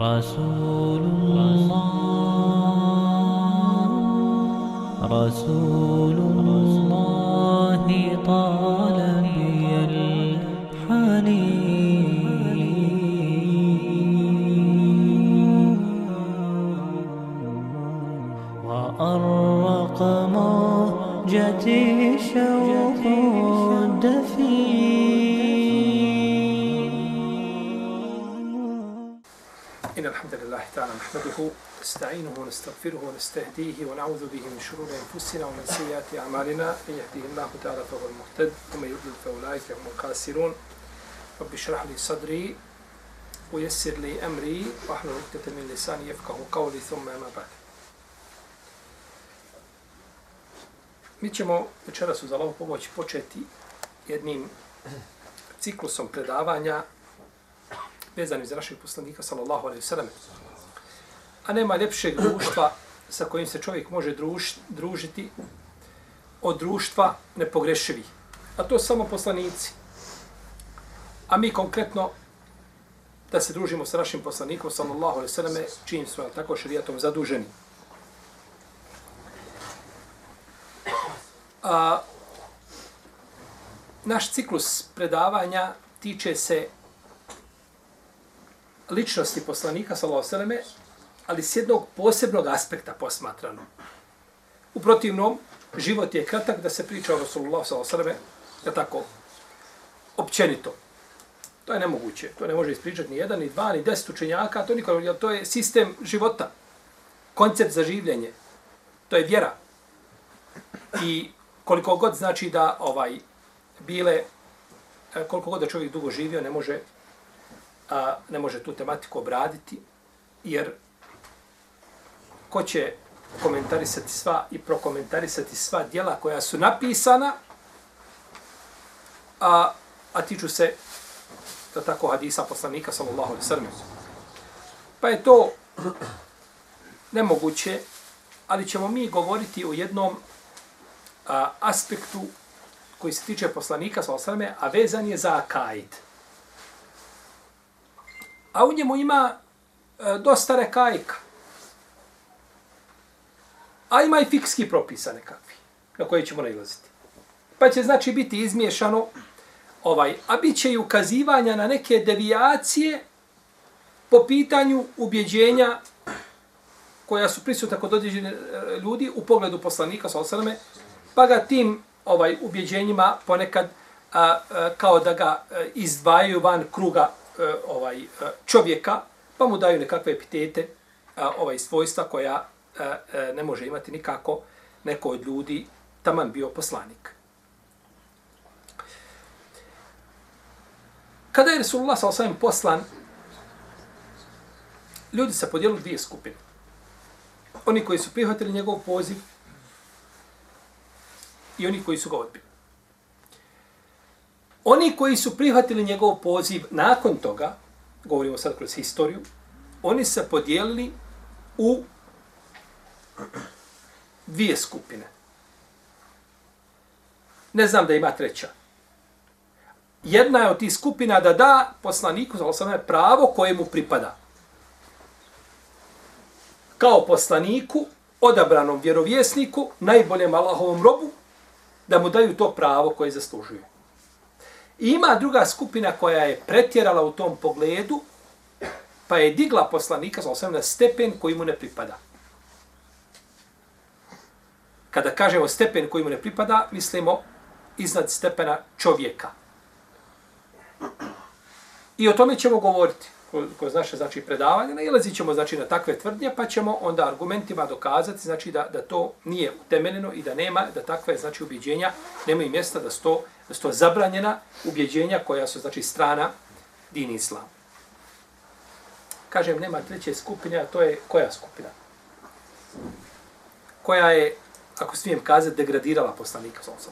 رسول الله. رسول الله. نحمده نستعينه ونستغفره ونستهديه ونعوذ به من شرور أنفسنا ومن سيئات أعمالنا من يهديه الله تعالى فهو المهتد ومن يضلل فأولئك هم الخاسرون رب اشرح لي صدري ويسر لي أمري واحلل عقدة من لساني يفقه قولي ثم أما بعد Mi ćemo večeras uz Allahovu pomoć početi jednim ciklusom predavanja vezanim za našeg poslanika, sallallahu alaihi sallam. A nema ljepšeg društva sa kojim se čovjek može druž, družiti od društva nepogrešivih. A to samo poslanici. A mi konkretno da se družimo sa našim poslanikom, sallallahu alaihi sallame, čijim smo tako šarijatom zaduženi. A, naš ciklus predavanja tiče se ličnosti poslanika, sallallahu alejhi ali s jednog posebnog aspekta posmatrano. U protivnom, život je kratak da se priča o Rasulullah sallallahu alejhi ve tako općenito. To je nemoguće. To ne može ispričati ni jedan, ni dva, ni deset učenjaka. To, nikako, jer to je sistem života. Koncept za življenje. To je vjera. I koliko god znači da ovaj bile, e, koliko god da čovjek dugo živio, ne može a, ne može tu tematiku obraditi, jer ko će komentarisati sva i prokomentarisati sva dijela koja su napisana, a, a tiču se da tako hadisa poslanika sallallahu alaihi sallam. Pa je to nemoguće, ali ćemo mi govoriti o jednom a, aspektu koji se tiče poslanika sallallahu alaihi sallam, a vezan je za akaid a u njemu ima e, dosta rekajka. A ima i fikski propisa nekakvi, na koje ćemo nailaziti. Pa će znači biti izmiješano ovaj, a bit će i ukazivanja na neke devijacije po pitanju ubjeđenja koja su prisutna kod određene ljudi u pogledu poslanika sa osaname, pa ga tim ovaj ubjeđenjima ponekad a, a, kao da ga a, izdvajaju van kruga a, ovaj a, čovjeka, pa mu daju nekakve epitete, ovaj svojstva koja ne može imati nikako neko od ljudi taman bio poslanik. Kada je Resulullah sa osvijem poslan, ljudi se podijelili dvije skupine. Oni koji su prihvatili njegov poziv i oni koji su ga odbili. Oni koji su prihvatili njegov poziv nakon toga, govorimo sad kroz historiju, oni se podijelili u dvije skupine. Ne znam da ima treća. Jedna je od tih skupina da da poslaniku za pravo koje mu pripada. Kao poslaniku, odabranom vjerovjesniku, najboljem Allahovom robu, da mu daju to pravo koje zaslužuje. I ima druga skupina koja je pretjerala u tom pogledu, pa je digla poslanika sa osvijem na stepen koji mu ne pripada. Kada kažemo stepen koji mu ne pripada, mislimo iznad stepena čovjeka. I o tome ćemo govoriti kroz naše znači predavanje, nailazit ćemo znači na takve tvrdnje, pa ćemo onda argumentima dokazati znači da da to nije utemeljeno i da nema da takve znači ubeđenja nema mjesta da sto da sto zabranjena ubeđenja koja su znači strana din islam. Kažem nema treće skupine, a to je koja skupina? Koja je ako smijem kazati degradirala poslanika sallallahu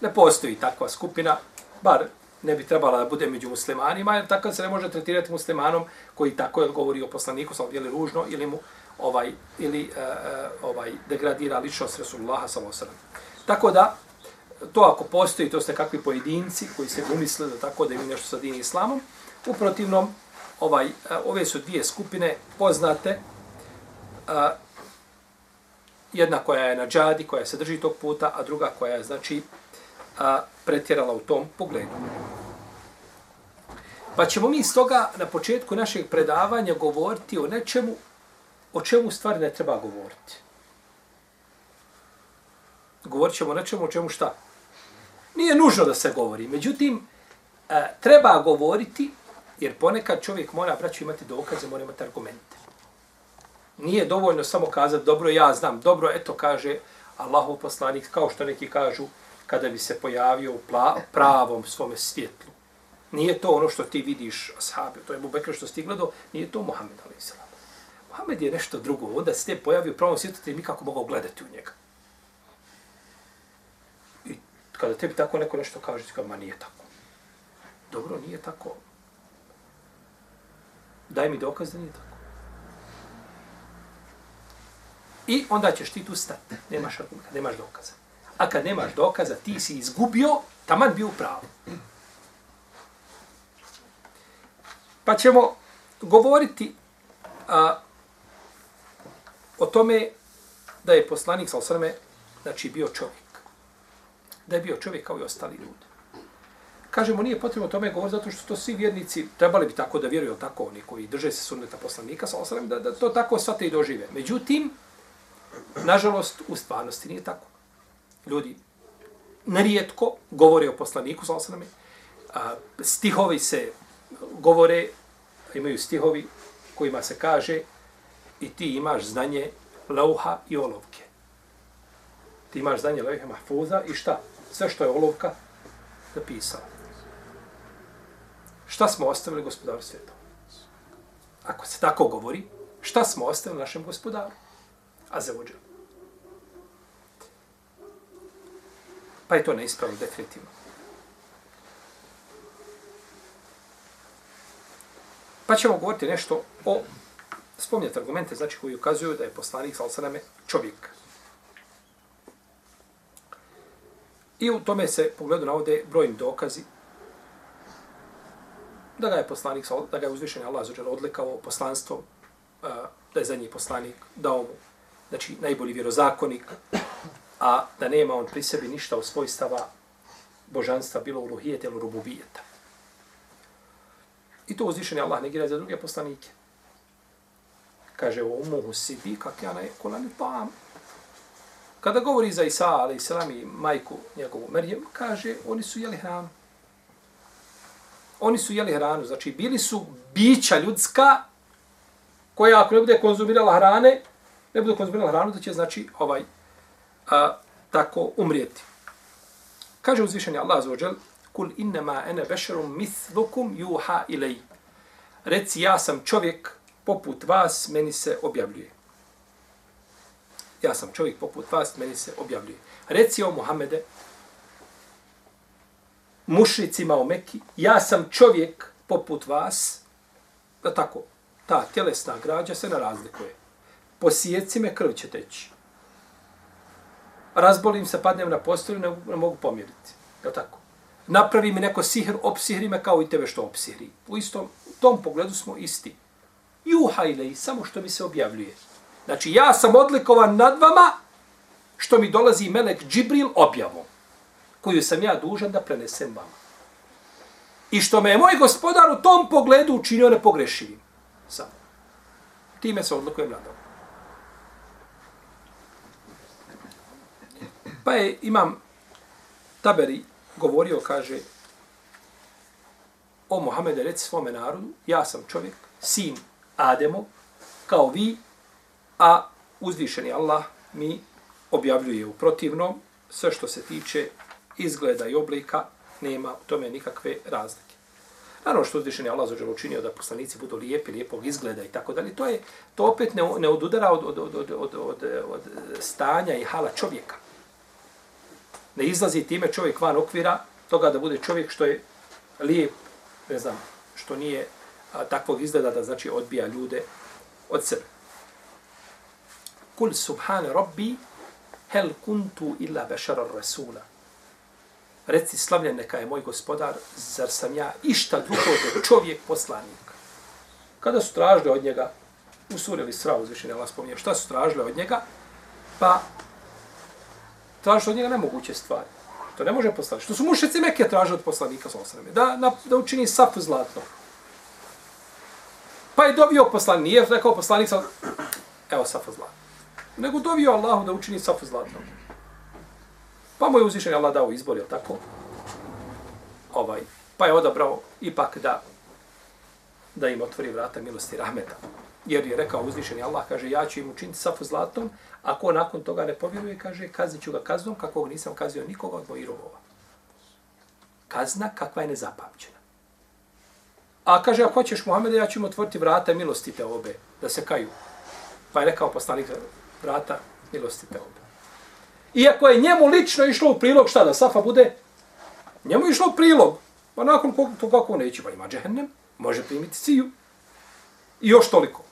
Ne postoji takva skupina, bar ne bi trebala da bude među muslimanima, jer tako se ne može tretirati muslimanom koji tako je govori o poslaniku, sa ili ružno, ili mu ovaj, ili, uh, ovaj, degradira ličnost Rasulullaha sallallahu Tako da, to ako postoji, to ste kakvi pojedinci koji se umisle da tako da imaju nešto sa dini islamom, u protivnom, ovaj, e, ove su dvije skupine poznate. uh, jedna koja je na džadi, koja se drži tog puta, a druga koja je, znači, a, pretjerala u tom pogledu. Pa ćemo mi stoga na početku našeg predavanja govoriti o nečemu o čemu stvari ne treba govoriti. Govorit ćemo o nečemu o čemu šta? Nije nužno da se govori. Međutim, e, treba govoriti jer ponekad čovjek mora, braću, imati dokaze, mora imati argumente. Nije dovoljno samo kazati, dobro, ja znam, dobro, eto, kaže Allahov poslanik, kao što neki kažu, kada bi se pojavio u pravom svome svjetlu. Nije to ono što ti vidiš, ashabi, to je Bubekr što ti gledao, nije to Muhammed, ali islam. Muhammed je nešto drugo, onda se te pojavio u pravom svjetlu, ti nikako mogao gledati u njega. I kada tebi tako neko nešto kaže, ti kao, ma nije tako. Dobro, nije tako. Daj mi dokaz da nije tako. I onda ćeš ti tu stati. Nemaš argumenta, nemaš dokaza. A kad nemaš dokaza, ti si izgubio, taman bi u pravu. Pa ćemo govoriti a, o tome da je poslanik sa osrme, znači bio čovjek. Da je bio čovjek kao i ostali ljudi. Kažemo, nije potrebno o tome govoriti zato što to svi vjernici trebali bi tako da vjeruju, tako oni koji drže se sunneta poslanika sa osrme, da, da to tako svate i dožive. Međutim, nažalost, u stvarnosti nije tako. Ljudi nerijetko govore o poslaniku sa osrme, stihovi se govore, imaju stihovi kojima se kaže i ti imaš znanje lauha i olovke. Ti imaš znanje lauha mahfuza i šta? Sve što je olovka napisala. Šta smo ostavili gospodaru svijeta? Ako se tako govori, šta smo ostavili našem gospodaru? A. Pa je to neispravno definitivno. Pa ćemo govoriti nešto o spomnjati argumente, znači koji ukazuju da je poslanik sa osaname čovjek. I u tome se pogledu navode brojni dokazi da ga je poslanik, da ga je uzvišen Allah zađer odlikao poslanstvo, da je za poslanik dao mu, znači najbolji vjerozakonik, a da nema on pri sebi ništa u svojstava božanstva, bilo u ili rububijeta. I to uzvišen je Allah negira za druge poslanike. Kaže, o umuhu sibi, kak ja ne kolani pam. Kada govori za Isa, ali i i majku njegovu Merjem, kaže, oni su jeli hranu. Oni su jeli hranu, znači bili su bića ljudska, koja ako ne bude konzumirala hrane, ne bude konzumirala hranu, da će znači ovaj a, tako umrijeti. Kaže uzvišenje Allah za ođel, kul innama ene bešerum mislukum juha ilaj. Reci, ja sam čovjek poput vas, meni se objavljuje. Ja sam čovjek poput vas, meni se objavljuje. Reci o Muhammede, mušnicima u Mekki, ja sam čovjek poput vas, da tako, ta tjelesna građa se ne razlikuje posijeci me krv će teći. Razbolim se, padnem na postolju, ne, ne mogu pomjeriti. Je tako? Napravi mi neko sihr, opsihri me kao i tebe što opsihri. U istom, u tom pogledu smo isti. Juha ili samo što mi se objavljuje. Znači, ja sam odlikovan nad vama, što mi dolazi Melek Džibril objavom koju sam ja dužan da prenesem vama. I što me je moj gospodar u tom pogledu učinio nepogrešivim. Samo. Time se odlukujem nadal. Pa je, imam Taberi govorio, kaže, o Mohamede, reci svome narodu, ja sam čovjek, sin Ademo, kao vi, a uzvišeni Allah mi objavljuje u protivnom sve što se tiče izgleda i oblika, nema u tome nikakve razlike. Naravno što uzvišen je Allah zađer učinio da poslanici budu lijepi, lijepog izgleda i tako dalje, to je to opet ne, ne odudara od, od, od, od, od, od, od stanja i hala čovjeka. Ne izlazi time čovjek van okvira toga da bude čovjek što je lijep, ne znam, što nije a, takvog izgleda da znači odbija ljude od sebe. Kul subhane rabbi hel kuntu illa bešara rasula reci slavljen neka je moj gospodar, zar sam ja išta drugo od čovjek poslanik. Kada su tražili od njega, u suri ili uzvišenja Allah spominje, šta su tražili od njega, pa tražili od njega nemoguće stvari. To ne može poslati. Što su mušice Mekke tražili od poslanika sa osrame? Da, na, da učini safu zlatno. Pa je dobio poslanik, nije rekao poslanik sa... Evo safu zlatno. Nego dobio Allahu da učini safu zlatno. Pa mu je uzvišen Allah dao izbor, je tako? Ovaj, pa je odabrao ipak da da im otvori vrata milosti i rahmeta. Jer je rekao uzvišeni Allah, kaže, ja ću im učiniti safu zlatom, ako nakon toga ne povjeruje, kaže, kaznit ću ga kaznom kakvog nisam kazio nikoga od mojih robova. Kazna kakva je nezapamćena. A kaže, ako hoćeš Muhammeda, ja ću im otvoriti vrata milosti te obe, da se kaju. Pa je rekao poslanik vrata milosti te obe. Iako je njemu lično išlo u prilog, šta da Safa bude? Njemu je išlo u prilog. Pa nakon to kako neće, pa ima džehennem, može primiti ciju. I još toliko.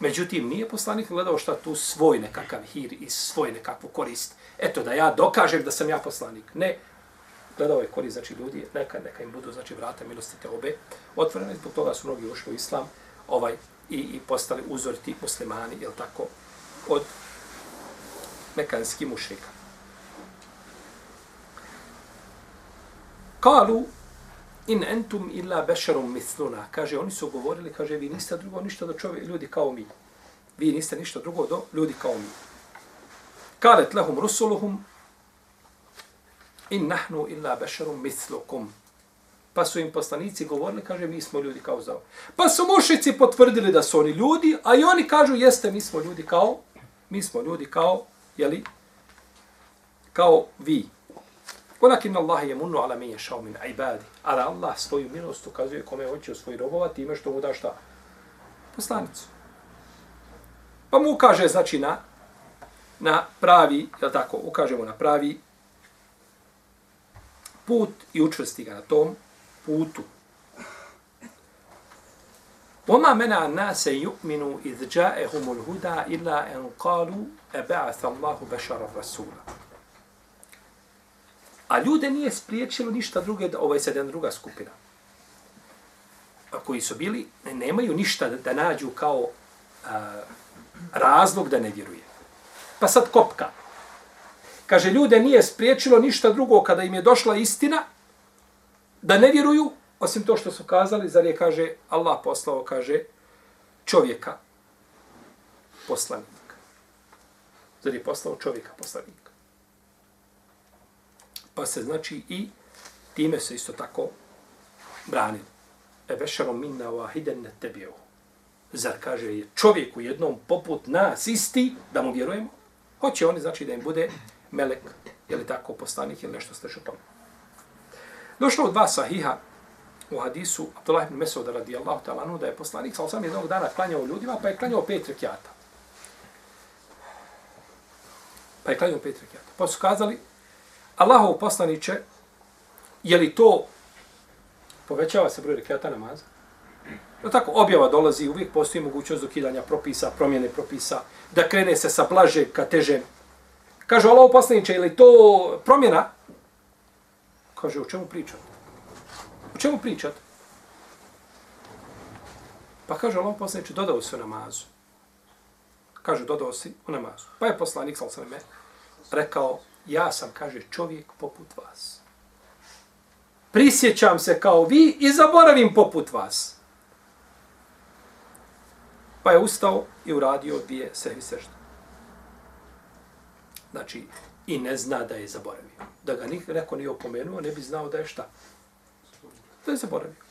Međutim, nije poslanik gledao šta tu svoj nekakav hir i svoj nekakvu korist. Eto, da ja dokažem da sam ja poslanik. Ne, gledao je korist, znači ljudi, neka, neka im budu, znači vrata milosti te obe. Otvorene, zbog toga su mnogi ušli u islam ovaj, i, i postali uzoriti muslimani, jel tako, od mekanski mušrika. Kalu in entum illa bešarum misluna. Kaže, oni su govorili, kaže, vi niste drugo ništa do čovjek, ljudi kao mi. Vi niste ništa drugo do ljudi kao mi. Kalet lahum rusuluhum in nahnu illa bešarum mislukum. Pa su im poslanici govorili, kaže, mi smo ljudi kao zao. Pa su mušici potvrdili da su oni ljudi, a i oni kažu, jeste, mi smo ljudi kao, mi smo ljudi kao, jeli, kao vi. Walakin Allah je munnu ala mi ješao min ibadi. Ali Allah svoju milost ukazuje kome hoće u svoj robova time što mu da šta? Poslanicu. Pa mu ukaže, znači, na, na pravi, je tako, ukažemo na pravi put i učvrsti ga na tom putu. وما منع الناس يؤمنوا إذ جاءهم الهدى إلا أن قالوا أبعث الله بشر الرسول A ljude nije spriječilo ništa druge, da ovo je sad jedna druga skupina. A koji su bili, nemaju ništa da, da nađu kao a, razlog da ne vjeruje. Pa sad kopka. Kaže, ljude nije spriječilo ništa drugo kada im je došla istina da ne vjeruju, osim to što su kazali, zar je, kaže, Allah poslao, kaže, čovjeka poslanika. Zar je poslao čovjeka poslanika. Pa se znači i time se isto tako brani. E bešaro minna wahiden ne tebio. Zar kaže je čovjek u jednom poput nas isti da mu vjerujemo? Hoće oni znači da im bude melek je li tako poslanik ili nešto slično tome. Došlo od dva sahiha u hadisu Abdullah ibn Mesud radijallahu ta'ala da je poslanik sa osam jednog dana klanjao ljudima pa je klanjao pet rekiata. Pa je klanjao pet rekiata. Pa su kazali Allahov poslaniće, je li to povećava se broj rekiata namaza? No tako, objava dolazi, uvijek postoji mogućnost dokidanja propisa, promjene propisa, da krene se sa blaže ka teže. Kaže, Allahov poslaniće, je li to promjena? Kaže, o čemu pričat? O čemu pričat? Pa kaže, Allahov poslaniće, dodao se u namazu. Kaže, dodao si u namazu. Pa je poslanik, sal sveme, rekao, ja sam, kaže, čovjek poput vas. Prisjećam se kao vi i zaboravim poput vas. Pa je ustao i uradio dvije sehvi sežde. Znači, i ne zna da je zaboravio. Da ga nik, neko nije opomenuo, ne bi znao da je šta. Da je zaboravio.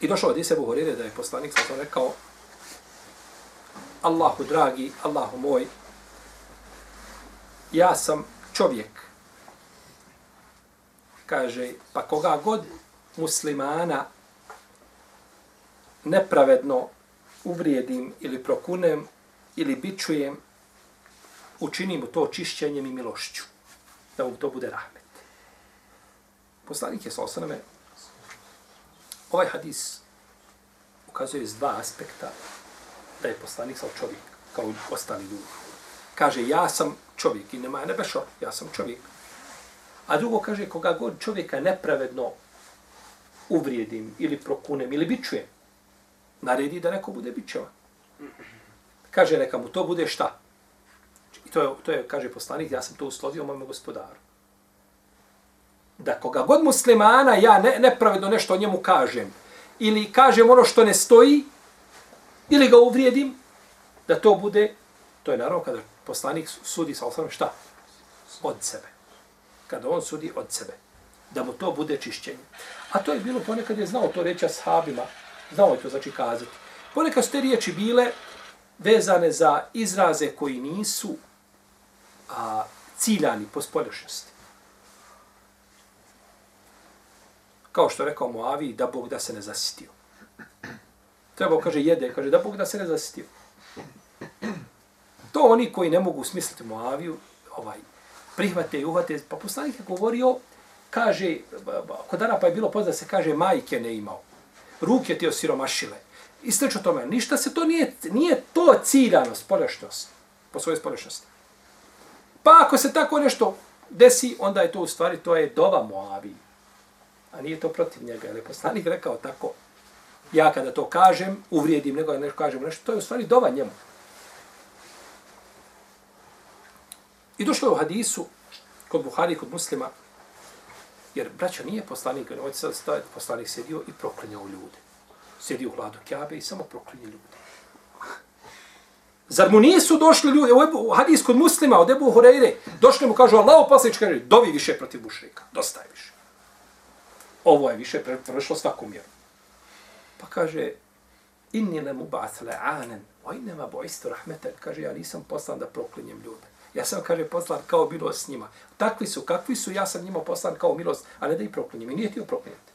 I došao od Isebu Horire da je poslanik sam rekao, Allahu dragi, Allahu moj, ja sam čovjek. Kaže, pa koga god muslimana nepravedno uvrijedim ili prokunem ili bičujem, učinim to čišćenjem i milošću. Da mu to bude rahmet. Poslanik je sa osaname, ovaj hadis ukazuje iz dva aspekta da je poslanik sam čovjek, kao ostali ljudi. Kaže, ja sam čovjek i nema nebešo, ja sam čovjek. A drugo kaže, koga god čovjeka nepravedno uvrijedim ili prokunem ili bičujem, naredi da neko bude bičevan. Kaže, neka mu to bude šta? I to je, to je kaže poslanik, ja sam to uslovio mojom gospodaru. Da koga god muslimana ja ne, nepravedno nešto o njemu kažem, ili kažem ono što ne stoji, ili ga uvrijedim, da to bude, to je naravno kada poslanik sudi sa osnovom šta? Od sebe. Kada on sudi od sebe. Da mu to bude čišćenje. A to je bilo ponekad je znao to reći ashabima. Znao je to znači kazati. Ponekad su te riječi bile vezane za izraze koji nisu a, ciljani po spoljašnjosti. Kao što rekao Moavi, da Bog da se ne zasitio. Trebao, kaže jede, kaže da Bog da se ne zasitio. To oni koji ne mogu smisliti Moaviju, ovaj, prihvate i uhvate, Pa poslanik je govorio, kaže, kod dana pa je bilo poznat se kaže majke ne imao. Ruke ti osiromašile. I slično tome, ništa se to nije, nije to ciljano spoljašnost, po svojoj spoljašnosti. Pa ako se tako nešto desi, onda je to u stvari, to je dova Moavi. A nije to protiv njega, jer je poslanik rekao tako. Ja kada to kažem, uvrijedim nego da nešto kažem nešto, to je u stvari dova njemu. I došlo je u hadisu, kod Buhari kod muslima, jer braća nije poslanik, on sad staviti, poslanik sjedio i proklinjao ljude. Sedio u hladu kjabe i samo proklinje ljude. Zar mu nisu došli ljudi, u hadis kod muslima, od Ebu Hureyre, došli mu, kažu, Allah opasnič, kaže, dovi više protiv mušrika, dosta je više. Ovo je više prešlo svaku mjeru. Pa kaže, inni ne mubath le'anen, o innema bo isto rahmeten, kaže, ja nisam poslan da proklinjem ljude. Ja sam, kaže, poslan kao bilo s njima. Takvi su, kakvi su, ja sam njima poslan kao milost, a ne da ih proklinjem. I nije ti proklinjati.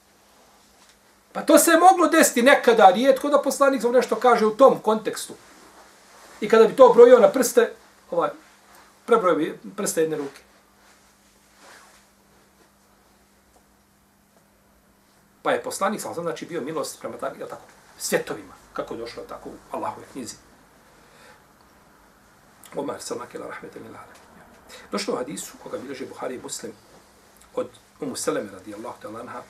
Pa to se je moglo desiti nekada, rijetko da poslanik za nešto kaže u tom kontekstu. I kada bi to brojio na prste, ovaj, prebrojio bi prste jedne ruke. Pa je poslanik, sam znači bio milost prema tako, tako, svjetovima, kako je došlo tako u Allahove knjizi. Omar sallallahu alejhi ve Došlo u hadisu koga bilježi Buhari i Muslim od Umu Seleme radijallahu ta'ala anha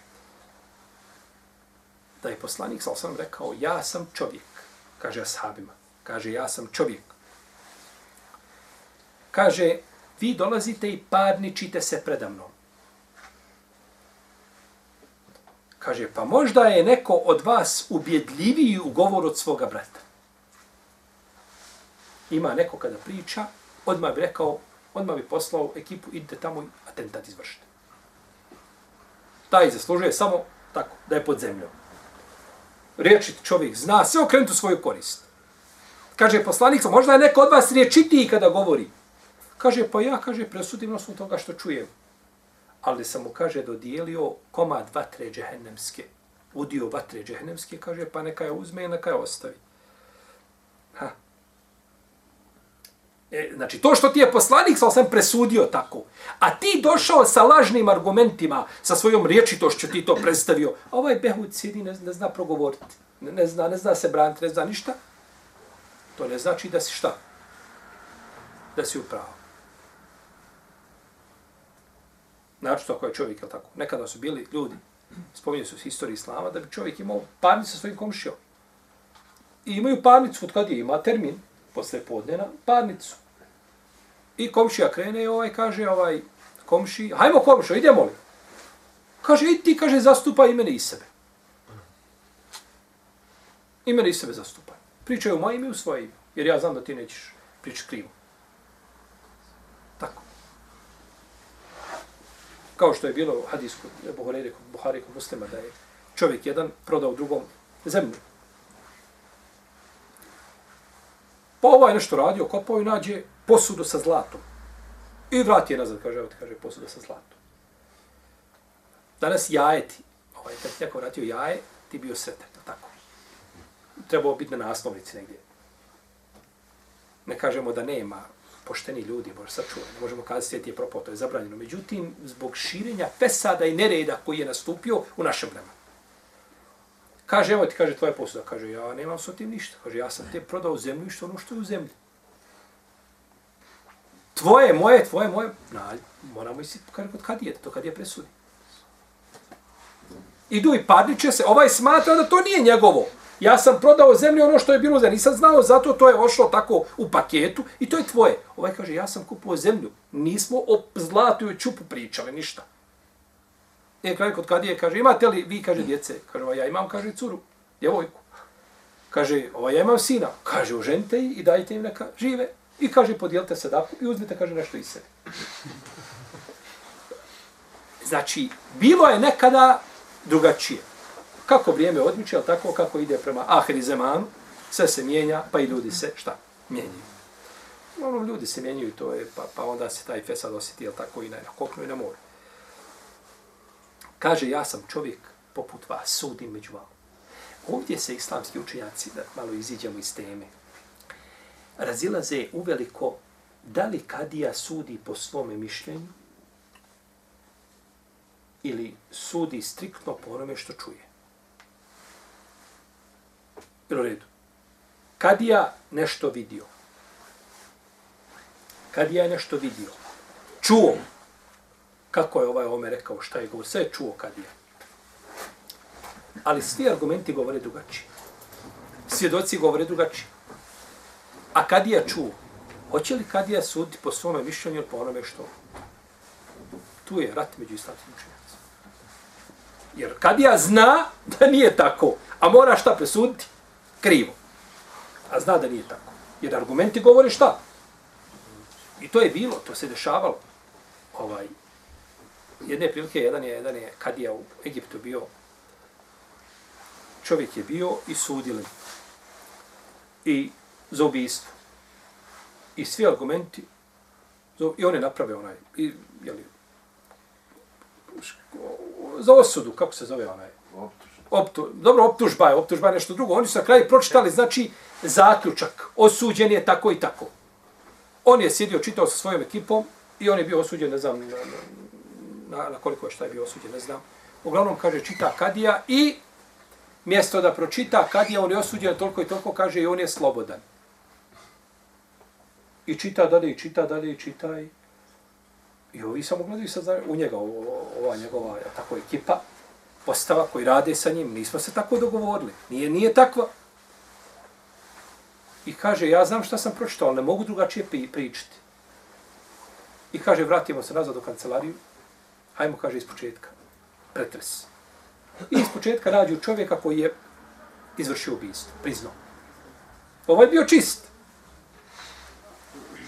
da je poslanik sallallahu alejhi rekao ja sam čovjek kaže ashabima. Kaže ja sam čovjek kaže vi dolazite i parničite se predamnom kaže pa možda je neko od vas ubjedljiviji u govoru od svoga brata ima neko kada priča, odmah bi rekao, odmah bi poslao ekipu, idite tamo i atentat izvršite. Taj zaslužuje samo tako, da je pod zemljom. Riječit čovjek zna, sve okrenuti u svoju korist. Kaže poslanik, možda je neko od vas riječitiji kada govori. Kaže, pa ja, kaže, presudim na toga što čujem. Ali sam mu, kaže, dodijelio komad vatre džehennemske. Udio vatre džehennemske, kaže, pa neka je uzme i neka je ostavi. Ha, E, znači, to što ti je poslanik sam sam presudio tako, a ti došao sa lažnim argumentima, sa svojom riječitošću ti to predstavio, a ovaj behud sjedi, ne, ne zna progovoriti, ne, ne, zna, ne zna se braniti, ne zna ništa, to ne znači da si šta? Da si upravo. Znači, to ako je čovjek, je tako? Nekada su bili ljudi, spominju su historiji islama, da bi čovjek imao parnicu sa svojim komšijom. I imaju parnicu, od kad je, ima termin, posle podnena, parnicu. I komšija krene i ovaj kaže, ovaj komši, hajmo komšo, idemo li? Kaže, i ti, kaže, zastupa i mene i sebe. I mene i sebe zastupa. Pričaju u moje ime u svoje ime, jer ja znam da ti nećeš pričati krivo. Kao što je bilo u hadisku Buhari kod Buhari kod muslima, da je čovjek jedan prodao drugom zemlju. Pa ovaj nešto radio, kopao i nađe posudu sa zlatom. I vrati je nazad, kaže, evo ti kaže, posuda sa zlatom. Danas jajeti, ovaj, kad ti neko vratio jaje, ti bio sretan, tako. Trebao biti na naslovnici negdje. Ne kažemo da nema pošteni ljudi, može sačuvati, ne možemo kazati svijet je propao, to je zabranjeno. Međutim, zbog širenja pesada i nereda koji je nastupio u našem vremenu. Kaže, evo ti kaže tvoja posuda. Kaže, ja nemam s tim ništa. Kaže, ja sam te prodao zemlju i što ono što je u zemlji. Tvoje, moje, tvoje, moje. Na, moramo isi kaže, kod kadije, to kad je presudi. Idu i parniče se, ovaj smatra da to nije njegovo. Ja sam prodao zemlju ono što je bilo za nisam znao, zato to je ošlo tako u paketu i to je tvoje. Ovaj kaže, ja sam kupovao zemlju, nismo o zlatu i čupu pričali, ništa. E, kraj kod kadije kaže, imate li vi, kaže, djece? Kaže, ovaj, ja imam, kaže, curu, djevojku. Kaže, ovaj, ja imam sina. Kaže, oženite i dajte im neka žive. I kaže, podijelite sadaku i uzmite, kaže, nešto iz sebe. Znači, bilo je nekada drugačije. Kako vrijeme odmiče, ali tako kako ide prema ahiri zemanu, sve se mijenja, pa i ljudi se, šta, mijenjaju. Ono, ljudi se mijenjaju, to je, pa, pa onda se taj fesad osjeti, jel tako, i na, na kopnu i na moru. Kaže, ja sam čovjek poput vas, sudim među vama. Ovdje se islamski učenjaci, da malo iziđemo iz teme, razilaze uveliko da li kadija sudi po svome mišljenju ili sudi striktno po onome što čuje. Bilo redu. Kadija nešto vidio. Kadija je nešto vidio. Čuo. Kako je ovaj ome rekao, šta je govorio, sve je čuo Kadija. Ali svi argumenti govore drugačije. Svjedoci govore drugačije. A Kadija čuo. Hoće li Kadija suditi po svome mišljenju ili po onome što? Tu je rat među islamskim učenjacima. Jer Kadija zna da nije tako, a mora šta presuditi? Krivo. A zna da nije tako. Jer argumenti govore šta? I to je bilo, to se dešavalo. Ovaj, jedne prilike, jedan je, jedan je Kadija u Egiptu bio, čovjek je bio i sudili. I za ubijstvo. I svi argumenti, i on je napravio onaj, i, jeli, za osudu, kako se zove onaj? Optu, dobro, optužba je, optužba je nešto drugo. Oni su na kraju pročitali, znači, zaključak. Osuđen je tako i tako. On je sjedio, čitao sa svojom ekipom i on je bio osuđen, ne znam, na, na, na koliko je šta je bio osuđen, ne znam. Uglavnom, kaže, čita Kadija i mjesto da pročita Kadija, on je osuđen toliko i toliko, kaže, i on je slobodan. I čita dalje, i čita dalje, i čita i... I ovi samo gledaju sad u njega, ova njegova tako ekipa, postava koji rade sa njim, nismo se tako dogovorili. Nije, nije takva. I kaže, ja znam šta sam pročitao, ali ne mogu drugačije pričati. I kaže, vratimo se nazad u kancelariju, hajmo, kaže, iz početka. Pretres. I iz početka rađu čovjeka koji je izvršio ubijstvo, priznao. Ovo je bio čist.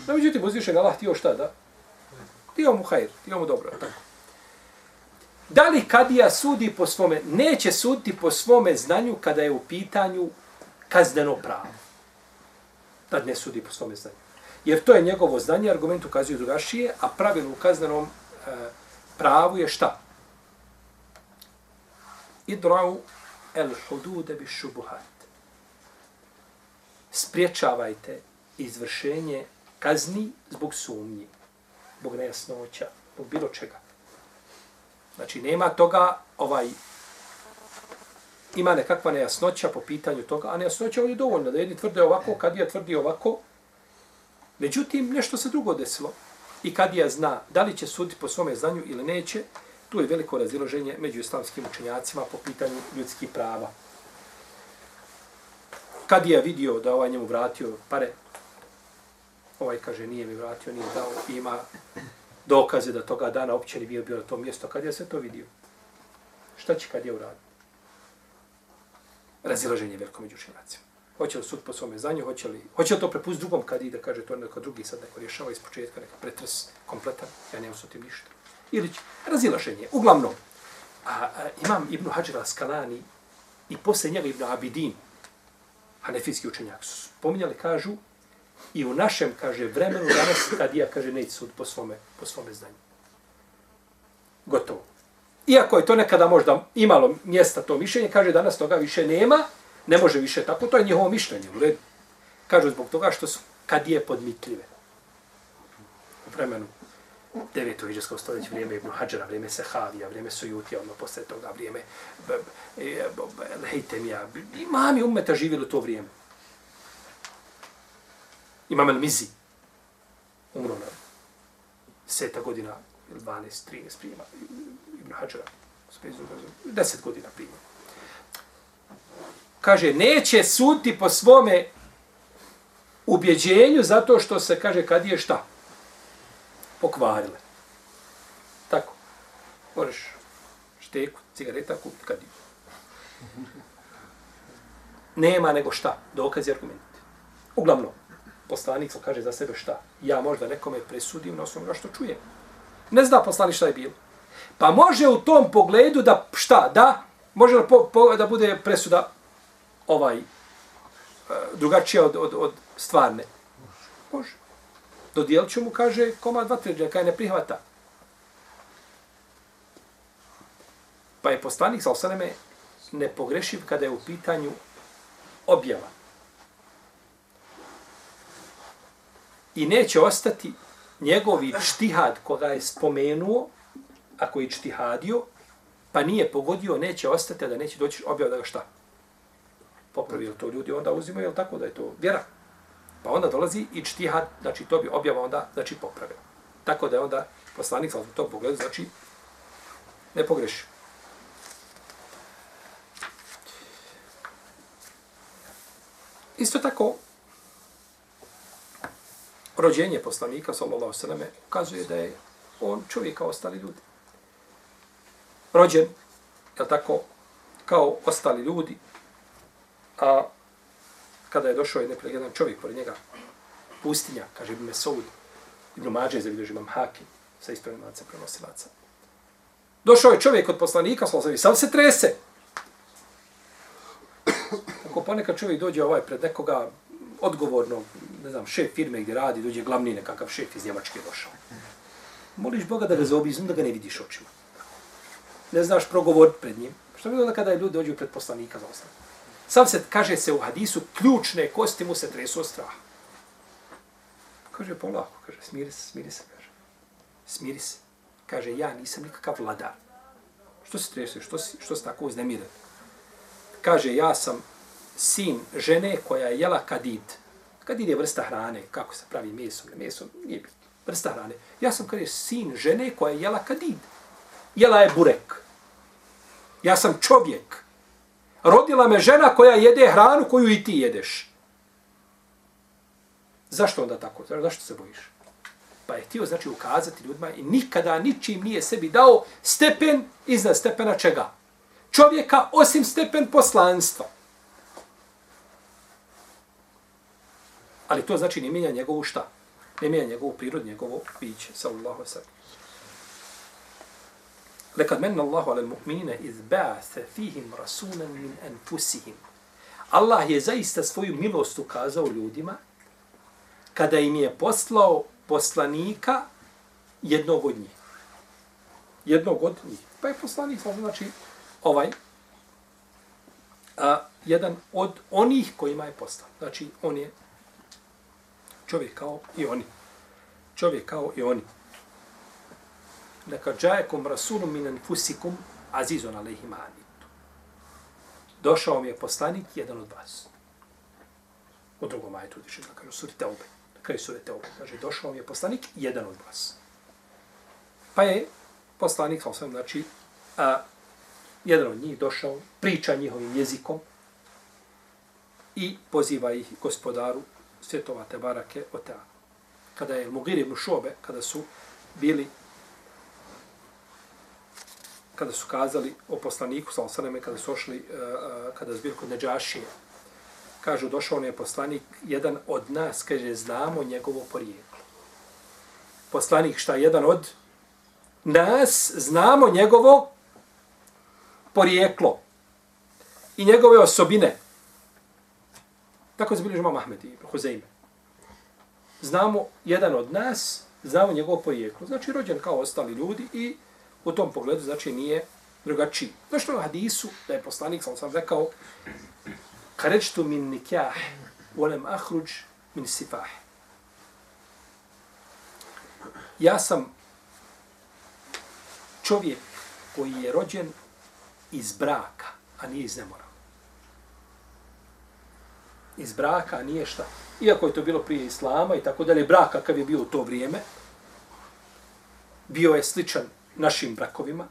No, međutim, uzvišen Allah htio šta, da? Htio mu hajr, htio mu dobro, tako. Da li kadija sudi po svome, neće suditi po svome znanju kada je u pitanju kazneno pravo. Tad ne sudi po svome znanju. Jer to je njegovo znanje, argument ukazuju drugačije, a pravilo u kaznenom e, pravu je šta? Idrau el hudude bi šubuhat. Spriječavajte izvršenje kazni zbog sumnji, zbog nejasnoća, zbog bilo čega. Znači, nema toga, ovaj, ima nekakva nejasnoća po pitanju toga, a nejasnoća je dovoljno, da jedni tvrde ovako, kad je tvrdi ovako. Međutim, nešto se drugo desilo. I kad je zna da li će suditi po svome znanju ili neće, tu je veliko raziloženje među islamskim učenjacima po pitanju ljudskih prava. Kad je vidio da ovaj njemu vratio pare, ovaj kaže nije mi vratio, nije dao, ima dokaze da toga dana uopće nije bio, bio na tom mjestu. Kad je sve to vidio? Šta će kad je uradio? Razilaženje veliko među učenjacima. Hoće li sud po svome znanju, hoće li, hoće li to prepustiti drugom kad ide, kaže to neko drugi sad neko rješava iz početka, neka pretres kompletan, ja nemam s tim ništa. Ili će, razilaženje, uglavnom. A, a imam Ibnu Hađara Skalani i posle njega Ibnu Abidin, hanefijski učenjak, su spominjali, kažu, I u našem, kaže, vremenu danas, kad ja, kaže, neće sud po svome, po svome znanju. Gotovo. Iako je to nekada možda imalo mjesta to mišljenje, kaže, danas toga više nema, ne može više tako, to je njihovo mišljenje, u redu. Kažu zbog toga što su kadije podmitljive. U vremenu 9. iđeskog stoljeća, vrijeme Ibn Hadžara, vrijeme Sehavija, vrijeme Sujutija, ono posle toga vrijeme e, e, e, Hejtemija. Imami umeta živjeli to vrijeme. Imam al-Mizi. Umro na seta godina, ili 12, 13 prijema, Ibn Hađara, deset godina prijema. Kaže, neće suti po svome ubjeđenju zato što se, kaže, kad je šta? Pokvarile. Tako. Možeš šteku, cigareta kupiti kad je. Nema nego šta? Dokaz i argument. Uglavnom, poslanik kaže za sebe šta? Ja možda nekome presudim na osnovu što čujem. Ne zna poslanik šta je bilo. Pa može u tom pogledu da šta? Da? Može da, po, po, da bude presuda ovaj e, drugačija od, od, od stvarne? Može. Dodijelit ću mu, kaže, koma dva tređa, kaj ne prihvata. Pa je poslanik, sa osaneme, nepogrešiv kada je u pitanju objava. I neće ostati njegovi čtihad koga je spomenuo, ako je čtihadio, pa nije pogodio, neće ostati, da neće doći objava da ga šta? Popravi, to ljudi, onda uzimaju, je tako da je to vjera? Pa onda dolazi i čtihad, znači to bi objava onda, znači popravio. Tako da je onda poslanik, sa to pogledu, znači ne pogreši. Isto tako, rođenje poslanika, sallallahu sallame, ukazuje da je on čovjek kao ostali ljudi. Rođen, je tako, kao ostali ljudi, a kada je došao jedan, jedan čovjek pored njega, pustinja, kaže Ibn Mesoud, Ibn Mađe, za vidio imam Hakim, sa ispravim lancem prenosilaca. Došao je čovjek od poslanika, sallallahu sallam, sam se trese. Ako ponekad čovjek dođe ovaj pred nekoga odgovornog, ne znam, šef firme gdje radi, dođe glavni nekakav šef iz Njemačke došao. Moliš Boga da ga zaobiznu, da ga ne vidiš očima. Ne znaš progovoriti pred njim. Što bi da kada je ljudi dođu pred poslanika za osnovu? Sam se, kaže se u hadisu, ključne kosti mu se tresu od straha. Kaže, pa polako, kaže, smiri se, smiri se, kaže. Smiri se. Kaže, ja nisam nikakav vladar. Što se trese, što, si, što se tako uznemiren? Kaže, ja sam sin žene koja je jela kadid. Kad ide vrsta hrane, kako se pravi meso, ne mesom, nije bitno. Vrsta hrane. Ja sam, kaže, sin žene koja je jela kadid. Jela je burek. Ja sam čovjek. Rodila me žena koja jede hranu koju i ti jedeš. Zašto onda tako? Zašto se bojiš? Pa je htio znači ukazati ljudima i nikada ničim nije sebi dao stepen iznad stepena čega? Čovjeka osim stepen poslanstva. Ali to znači ne mijenja njegovu šta? Ne mijenja njegovu prirodu, njegovo biće. Sallallahu sallam. Lekad menna Allahu ala mu'minina iz ba'atha fihim rasulan min anfusihim. Allah je zaista svoju milost ukazao ljudima kada im je poslao poslanika jednog od njih. Jednog od njih. Pa je poslanik, znači, znači ovaj, a, jedan od onih kojima je poslao. Znači, on je čovjek kao i oni. Čovjek kao i oni. Neka džajekom rasulum min anfusikum azizon alehim anitu. Došao mi je poslanik jedan od vas. U drugom majetu diše, na kraju suri Teube. Na kraju suri Teube. Kaže, došao mi je poslanik jedan od vas. Pa je poslanik, kao sam, znači, a, jedan od njih došao, priča njihovim jezikom i poziva ih gospodaru svjetova Tebarake barake. Kada je Mugir ibn Šobe, kada su bili kada su kazali o poslaniku, sa osaname, kada su ošli, e, e, kada su bili kod Neđašije, kažu, došao je poslanik, jedan od nas, kaže, znamo njegovo porijeklo. Poslanik šta, jedan od nas, znamo njegovo porijeklo i njegove osobine. Tako zbilježi imam Ahmed i Huzeime. Znamo jedan od nas, znamo njegovo porijeklo. Znači, rođen kao ostali ljudi i u tom pogledu, znači, nije drugačiji. Znači, u hadisu, da je poslanik, sam sam rekao, karečtu min nikah, volem ahruđ min sifah. Ja sam čovjek koji je rođen iz braka, a nije iz nemora iz braka nije šta. Iako je to bilo prije islama i tako dalje, brak kakav je bio u to vrijeme, bio je sličan našim brakovima,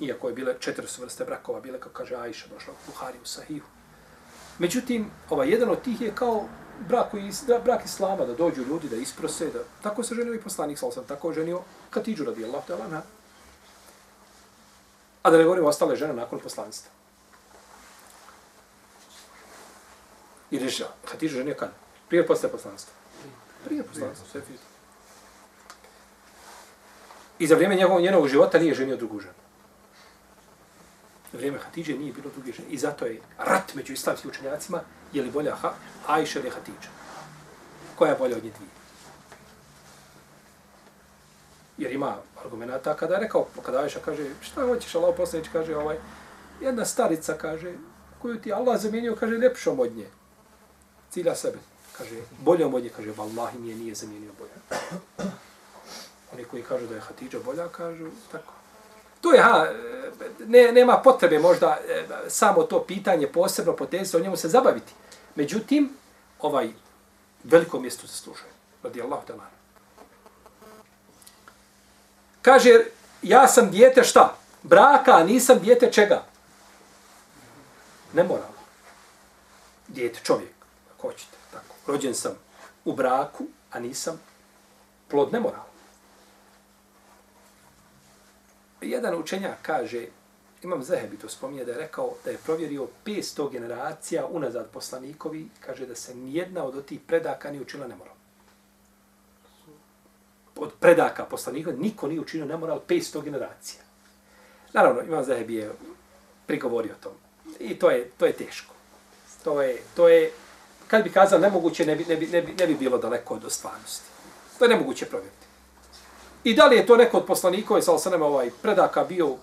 iako je bile četiri su vrste brakova, bile kao kaže Ajša, došla u Buhari u Sahihu. Međutim, ovaj jedan od tih je kao brak, koji, brak islama, da dođu ljudi, da isprose, da... Tako se ženio i poslanik, sal sam tako ženio Katidžu radijallahu ta'ala, A da ne govorimo ostale žene nakon poslanstva. I reša, Hatidža ženio kada? Prije posle poslanstva. Prije poslanstva, sve. I za vrijeme njegovog, njenog života nije ženio drugu ženu. Za vrijeme Hatidže nije bilo druge žene. I zato je rat među islamskim učenjacima, je li bolja ha, Ajša ili Hatidža? Koja je bolja od njih dvije? Jer ima argumenta kada je rekao, kada Ajša kaže, šta hoćeš, Allah poslanić kaže, ovaj, jedna starica kaže, koju ti Allah zamijenio, kaže, ljepšom od nje. Cilja sebe. Kaže, boljom od nje, kaže, vallahi nije, nije zamijenio bolja. Oni koji kažu da je Hatidža bolja, kažu tako. To je, ha, ne, nema potrebe možda e, samo to pitanje posebno poteziti, o njemu se zabaviti. Međutim, ovaj veliko mjesto zaslužuje. Radi Allahu te Kaže, ja sam dijete šta? Braka, a nisam dijete čega? Ne moramo. Dijete, čovjek, hoćete. Tako. Rođen sam u braku, a nisam plod nemoral. Jedan učenjak kaže, imam Zehebi to spominje, da je rekao da je provjerio 500 generacija unazad poslanikovi, kaže da se nijedna od tih predaka nije učila nemoral. Od predaka poslanikovi niko nije učinio nemoral 500 generacija. Naravno, imam Zehebi je prigovorio tom. I to je, to je teško. To je, to je, kad bi kazao nemoguće, ne bi, ne bi, ne bi, ne bi bilo daleko od stvarnosti. To je nemoguće provjeriti. I da li je to neko od poslanikova, sa osanema ovaj predaka bio,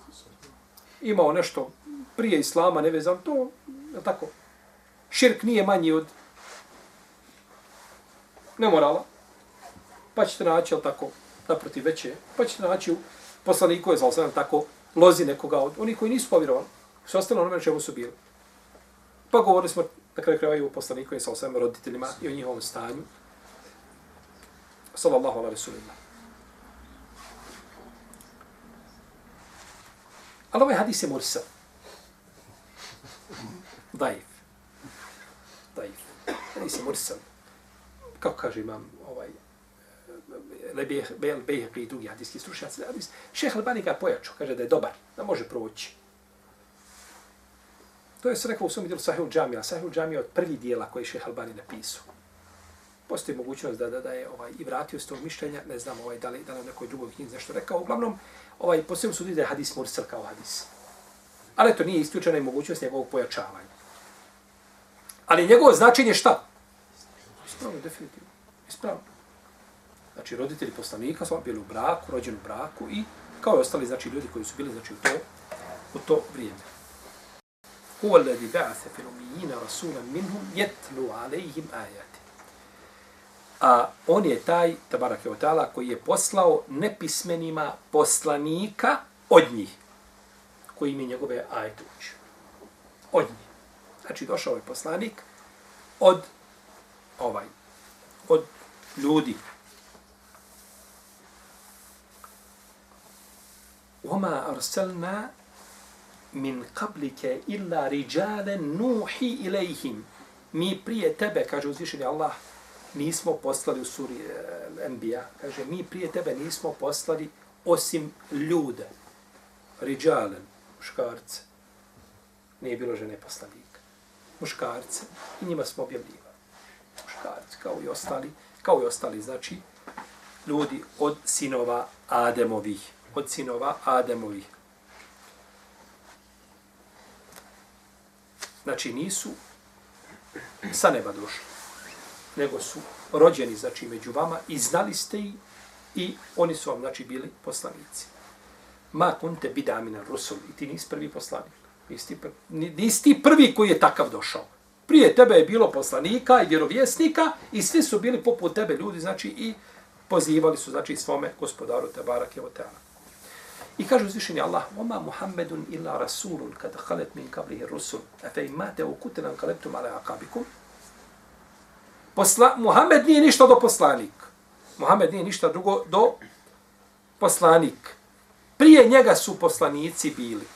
imao nešto prije islama, ne vezam, to, je tako, širk nije manji od nemorala, pa ćete naći, ali tako, naprotiv veće, pa ćete naći u sa osanema, tako, lozi nekoga od onih koji nisu povjerovali, su ostalo onome čemu su bili. Pa govorili smo na kraju krajeva i u poslanikove, sa osanema, roditeljima i o njihovom stanju. Sallallahu ala rasulillah. Ali ovaj hadis je mursal. Daif. Daif. Hadis je mursal. Kako kaže imam ovaj Lebeh i drugi hadijski stručnjaci. Šeh Albani ga pojačao, kaže da je dobar, da može proći. To je se rekao u svom dijelu Sahih Džamija. Sahih Džamija od prvi dijela koji je šeha Albani napisao. Postoji mogućnost da, da, da je ovaj, i vratio s tog mišljenja, ne znam ovaj, da li, da li nekoj drugoj knjizi nešto rekao. Uglavnom, ovaj po svemu sudi da je hadis mursal kao hadis. Ali to nije isključena i mogućnost njegovog pojačavanja. Ali njegovo značenje šta? Ispravno, definitivno. Ispravno. Znači, roditelji poslanika su bili u braku, rođeni u braku i kao i ostali znači, ljudi koji su bili znači, u, to, u to vrijeme. هو الذي بعث في الأميين رسولا minhum yatlu alayhim ayati a on je taj, tabarak je otala, koji je poslao nepismenima poslanika od njih, koji mi njegove ajete učio. Od njih. Znači, došao je poslanik od ovaj, od ljudi. Oma arsalna min qablike illa rijale nuhi ilajhim. Mi prije tebe, kaže uzvišeni Allah, nismo poslali u suri eh, Enbiya, kaže, mi prije tebe nismo poslali osim ljude, riđalen, muškarce. Nije bilo žene poslanika. Muškarce. I njima smo objavljivali. Muškarce, kao i ostali, kao i ostali, znači, ljudi od sinova Ademovih. Od sinova Ademovih. Znači, nisu sa neba došli nego su rođeni, znači, među vama i znali ste i, i oni su vam, znači, bili poslanici. Ma kunte bidamina rusul i ti nisi prvi poslanik. Nisi ti, prvi, nisi ti prvi koji je takav došao. Prije tebe je bilo poslanika i vjerovjesnika i svi su bili poput tebe ljudi, znači, i pozivali su, znači, svome gospodaru Tebara Kevoteana. I kaže uzvišeni Allah, Oma Muhammedun illa rasulun kada halet min kablihi rusul, efe imate u kutelan kaleptum ala akabikum, Posla, Muhammed nije ništa do poslanik. Muhammed nije ništa drugo do poslanik. Prije njega su poslanici bili.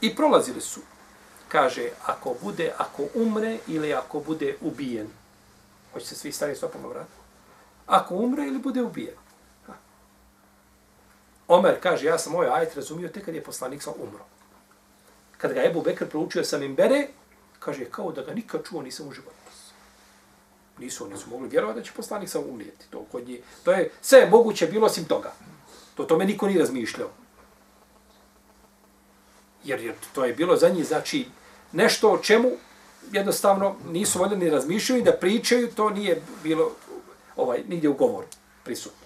I prolazili su. Kaže, ako bude, ako umre ili ako bude ubijen. Hoće se svi staviti stopom vrat. Ako umre ili bude ubijen. Omer kaže, ja sam ovaj ajet razumio tek kad je poslanik sam umro. Kad ga Ebu Bekr proučio sam im bere, kaže, kao da ga nikad čuo nisam u životu. Nisu, oni su mogli vjerovati da će poslanik sam umrijeti. To, kod nje, to je sve moguće bilo osim toga. To tome niko nije razmišljao. Jer, jer to je bilo za njih, znači, nešto o čemu jednostavno nisu voljeli ni razmišljaju da pričaju, to nije bilo ovaj nigdje u govoru prisutno.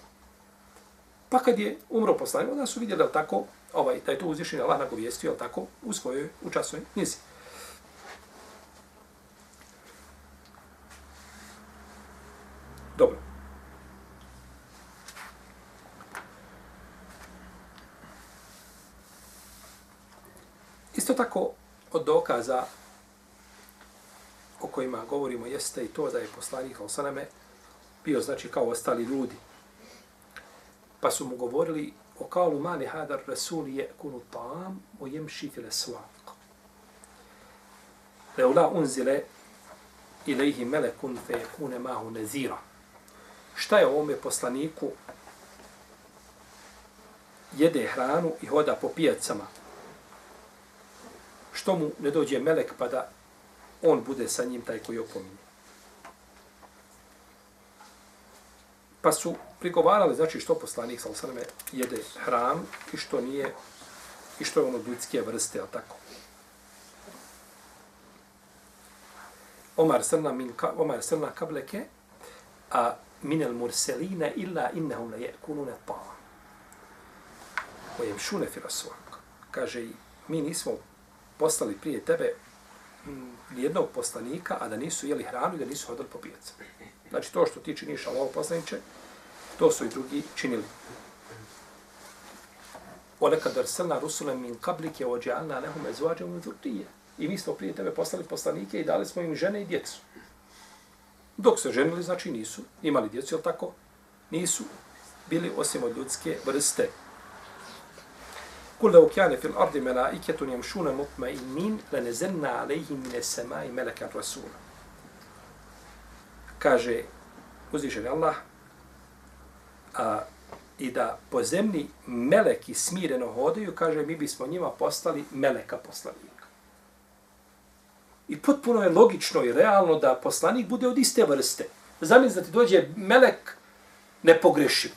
Pa kad je umro poslanik, onda su vidjeli jel tako, ovaj, da je to uzvišenje Allah nagovijestio, tako, u svojoj, učasnoj knjizi. Dobro. Isto tako od dokaza o kojima govorimo jeste i to da je poslanik Osaname bio znači kao ostali ljudi. Pa su mu govorili o kalu mali hadar rasul je kunu tam o jemši fil svak. Leula unzile ilaihi melekun fe kune mahu nezira. Šta je ovome poslaniku jede hranu i hoda po pijacama što mu ne dođe melek pa da on bude sa njim taj koji opominje. Pa su prigovarali, znači što poslanik sa osaname jede hram i što nije, i što je ono ljudske vrste, ali tako. Omar srna, min, Omar srna kableke, a minel murseline illa innehum le je kunune pa. Kojem šune filosovak. Kaže, mi nismo poslali prije tebe mm, jednog poslanika, a da nisu jeli hranu i da nisu hodili po pijacu. Znači to što ti činiš Allah poslaniče, to su i drugi činili. Olekad arsalna rusule min kablike ođealna lehum ezuađem uzurtije. I mi smo prije tebe poslali poslanike i dali smo im žene i djecu. Dok se ženili, znači nisu imali djecu, jel tako? Nisu bili osim od ljudske vrste. Kul lau kjane fil ardi melaiketun jemšuna mutmainin, la nezenna alejhim mine sema i meleka rasula. Kaže uzvišen Allah, a, i da po zemlji meleki smireno hodaju, kaže, mi bismo njima postali meleka poslanika. I potpuno je logično i realno da poslanik bude od iste vrste. Zamislite da ti dođe melek nepogrešiv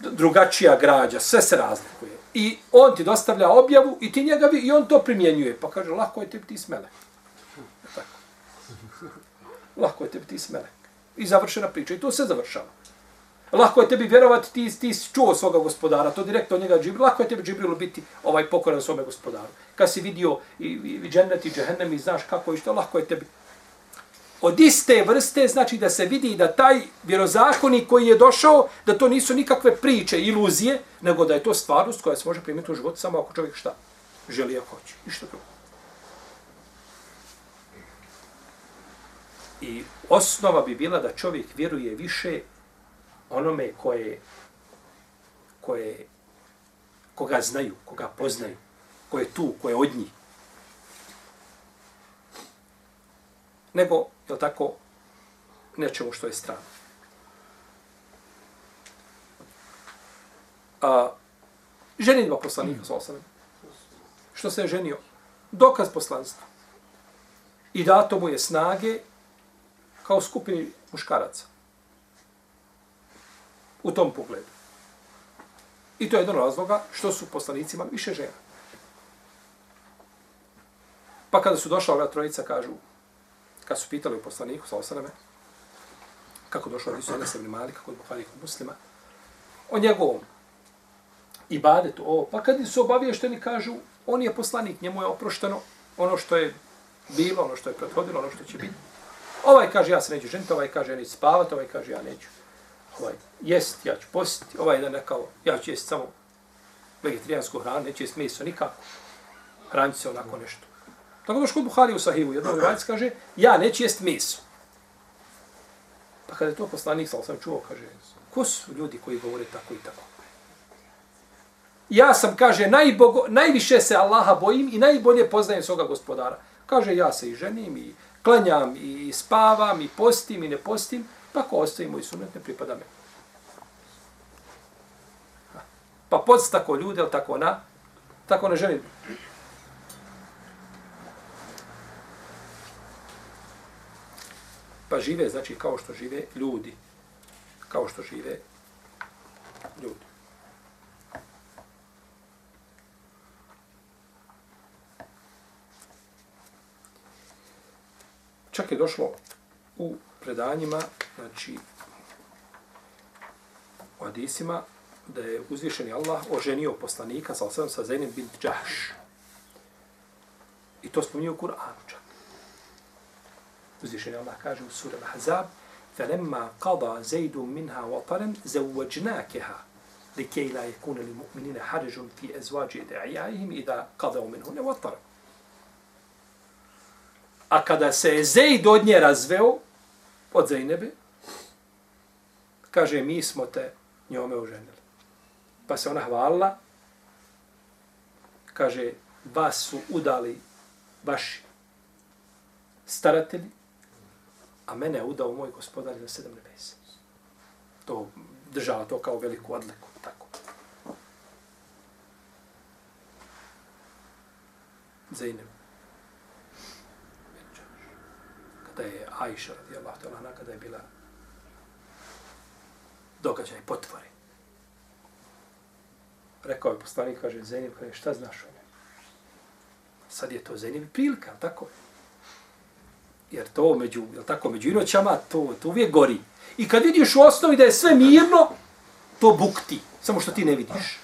drugačija građa, sve se razlikuje. I on ti dostavlja objavu i ti njega vi, i on to primjenjuje. Pa kaže, lako je tebi ti smelek. Tako. Lako je tebi ti smelek. I završena priča. I to se završava. Lako je tebi vjerovati, ti, ti čuo svoga gospodara, to direktno od njega džibril. Lako je tebi džibrilu biti ovaj pokoran svome gospodaru. Kad si vidio i, i, i džennet i džehennem i znaš kako i što, lako je tebi od iste vrste, znači da se vidi da taj vjerozakonik koji je došao, da to nisu nikakve priče, iluzije, nego da je to stvarnost koja se može primiti u životu samo ako čovjek šta želi ako hoće. I što drugo. I osnova bi bila da čovjek vjeruje više onome koje, koje koga znaju, koga poznaju, koje je tu, koje je od njih. Nego je tako, nečemu što je strano. A, ženitba poslanika, mm. osam, što se je ženio, dokaz poslanstva. I dato mu je snage kao skupini muškaraca. U tom pogledu. I to je jedan razloga što su poslanicima više žena. Pa kada su došla ova trojica, kažu, kad su pitali u poslaniku, sa osaname, kako došlo od Isusa Nesebni Mali, kako je Buhari kod muslima, o njegovom ibadetu, o, pa kad su obavješteni, kažu, on je poslanik, njemu je oprošteno ono što je bilo, ono što je prethodilo, ono što će biti. Ovaj kaže, ja se neću ženiti, ovaj kaže, ja neću spavati, ovaj kaže, ja neću ovaj, jest, ja ću postiti, ovaj jedan rekao, ja ću jest samo vegetarijansku hranu, neću jest meso nikako, hranit se onako nešto. Tako da škod Buhari u Sahivu, jedno rivajc kaže, ja neću jest meso. Pa kada je to poslanik, sal sam čuo, kaže, Ko su ljudi koji govore tako i tako? Ja sam, kaže, najbogo, najviše se Allaha bojim i najbolje poznajem svoga gospodara. Kaže, ja se i ženim i klanjam i spavam i postim i ne postim, pa ko ostaje moj sunet ne pripada me. Pa podstako tako ljude, ali tako na, tako ne ženim. Pa žive, znači, kao što žive ljudi. Kao što žive ljudi. Čak je došlo u predanjima, znači, u hadisima, da je uzvišeni Allah oženio poslanika sa osam sa Zeynep bint Džahš. I to spominje u Kur'anu čak. Uzvišeni Allah kaže u sura Al-Hazab فَلَمَّا قَضَى زَيْدٌ مِنْهَا وَطَرًا زَوَّجْنَاكَهَا لِكَيْ لَا يَكُونَ لِلْمُؤْمِنِينَ حَرَجٌ فِي أَزْوَاجِ دَعِيَائِهِمْ إِذَا قَضَوْا مِنْهُنَ وَطَرًا A kada se je Zejd od nje razveo, od Zajnebe, kaže, mi smo te njome oženili. Pa se ona hvalila, kaže, vas su udali vaši staratelji, a mene je udao moj gospodar za sedam nebesa. To držala to kao veliku odliku. Tako. Zainem. Da je Aisha radijallahu ta'ala, kada je bila događaj potvore. Rekao je poslanik, kaže Zeynep, kaže, šta znaš o njoj? Sad je to Zeynep prilika, tako? Jer to među, jel tako, među inoćama, to, to uvijek gori. I kad vidiš u osnovi da je sve mirno, to bukti. Samo što ti ne vidiš.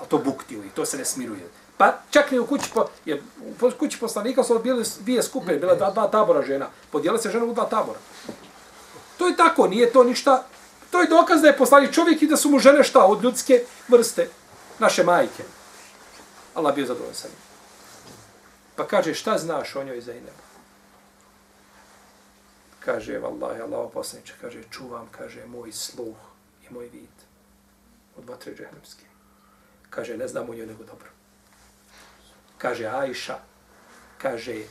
A to bukti uvijek, to se ne smiruje. Pa čak ne u kući, po, jer u kući poslanika su bile dvije skupe, bila dva, dva tabora žena. Podijela se žena u dva tabora. To je tako, nije to ništa. To je dokaz da je poslanik čovjek i da su mu žene šta od ljudske vrste naše majke. Allah bio zadovoljan sa njim. Pa kaže, šta znaš o njoj za ineba? Kaže, vallahi, Allah poslaniče, kaže, čuvam, kaže, moj sluh i moj vid od vatre džehnemske. Kaže, ne znam o njoj nego dobro. Kaže, Ajša, kaže,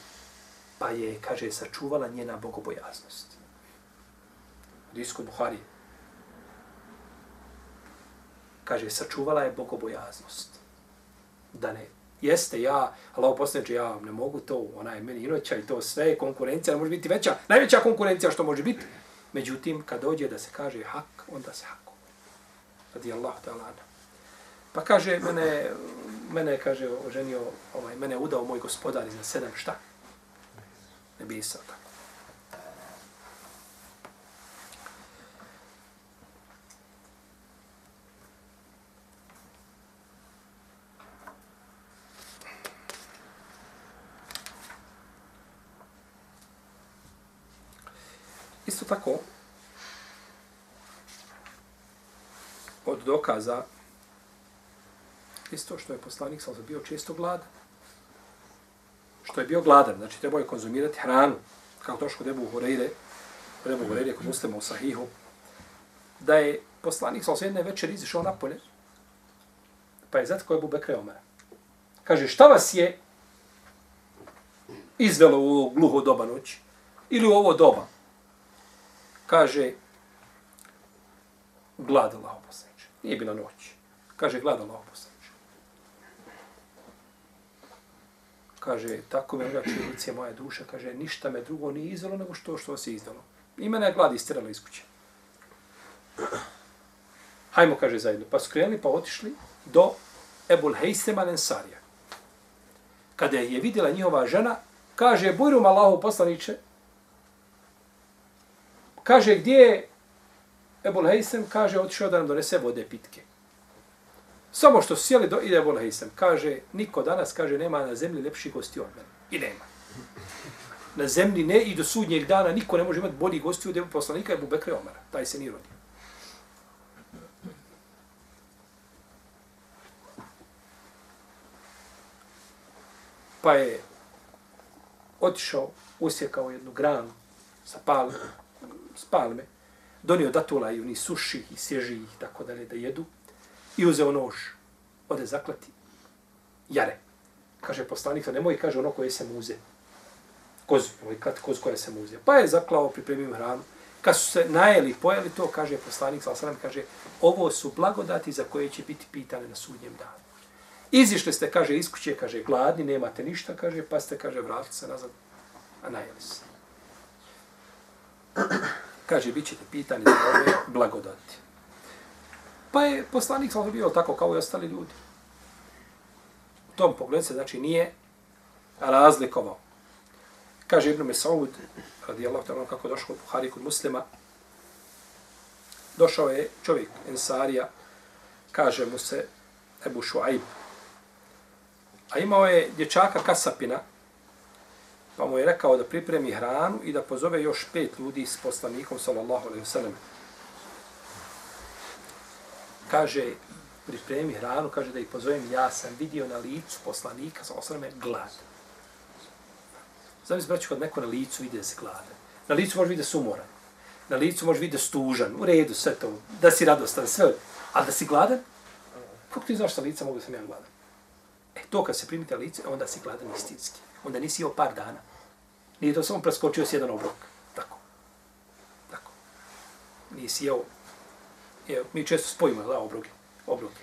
pa je, kaže, sačuvala njena bogobojaznost. Disko Buhari. Kaže, sačuvala je bogobojaznost. Da ne, jeste ja, Allah poslaniče, ja ne mogu to, ona je meni inoća i to sve, konkurencija može biti veća, najveća konkurencija što može biti. Međutim, kad dođe da se kaže hak, onda se hak. Radi Allah ta'ala. Pa kaže, mene, mene kaže, oženio, ovaj, mene udao moj gospodar za sedam šta? Ne bi tako. Isto tako, od dokaza, isto što je poslanik sam bio često gladan. Što je bio gladan, znači trebao je konzumirati hranu, kao to što debu Horeire, debu Horeire kod muslima u Sahihu, da je poslanik sam jedne večeri izišao napolje, pa je zato je Bubekre Omer. Kaže, šta vas je izvelo u ovo gluho doba noći? Ili u ovo doba? kaže glad Allah poslaniče. Nije bila noć. Kaže glad Allah poslaniče. Kaže, tako me odači lice moja duša, kaže, ništa me drugo nije izdalo nego što što se izdalo. I mene je glad istirala iz kuće. Hajmo, kaže zajedno. Pa su krenuli, pa otišli do Ebul Hejsema Lensarija. Kada je vidjela njihova žena, kaže, bujrum Allahu poslaniče, Kaže, gdje je Ebul Heisem, Kaže, otišao da nam donese vode pitke. Samo što su sjeli, do, ide Ebul Heysem. Kaže, niko danas, kaže, nema na zemlji lepši gosti od mene. I nema. Na zemlji ne i do sudnjeg dana niko ne može imati bolji gosti od poslanika Ebu Bekre Omara. Taj se nije rodio. Pa je otišao, usjekao jednu granu sa palme, s palme, donio datula i oni suši i sježi ih tako dalje da jedu i uzeo nož, ode zaklati jare. Kaže poslanik, nemoj, kaže ono koje se muze. Koz, ovaj klati koz koja se muze. Pa je zaklao, pripremio hranu. Kad su se najeli, pojeli to, kaže poslanik, sallam, kaže, ovo su blagodati za koje će biti pitane na sudnjem danu. Izišli ste, kaže, iz kuće, kaže, gladni, nemate ništa, kaže, pa ste, kaže, vratili se nazad, a najeli se. Kaže, bit ćete pitani za ove blagodati. Pa je poslanik sam bio tako kao i ostali ljudi. U tom pogledu se, znači, nije razlikovao. Kaže Ibn Mesaud, radijallahu ta'ala, kako došao kod Buhari kod muslima, došao je čovjek, Ensarija, kaže mu se Ebu Šuaib. A imao je dječaka Kasapina, pa mu je rekao da pripremi hranu i da pozove još pet ljudi s poslanikom, sallallahu alaihi sallam. Kaže, pripremi hranu, kaže da ih pozovem, ja sam vidio na licu poslanika, sa osrame glad. Znam braću, kad neko na licu vidi da se gladan. Na licu može vidjeti da sumoran. Na licu može vidjeti da stužan. U redu, sve to. Da si radostan, sve. Ali da si gladan? Kako ti znaš sa lica mogu da sam ja gladan? E, to kad se primite lice, onda si gladan istinski. Onda nisi jeo par dana. Nije to samo preskočio s jedan obrok. Tako. Tako. Nisi jeo. Je, mi često spojimo, da, obroke. Obroke.